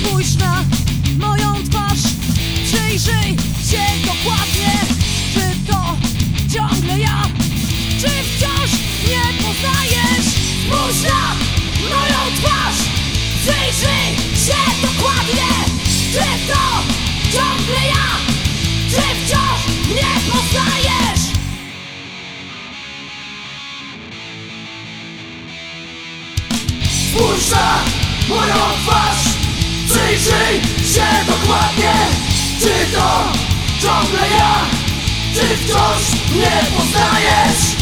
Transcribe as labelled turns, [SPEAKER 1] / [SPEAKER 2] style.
[SPEAKER 1] Spójrz na moją twarz Przyjrzyj się dokładnie Czy to ciągle ja? Czy wciąż nie poznajesz? Spójrz na moją twarz Przyjrzyj się dokładnie Czy to ciągle ja? Czy wciąż nie poznajesz?
[SPEAKER 2] Spójrz na moją twarz ciągle ja. Czy wciąż nie poznajesz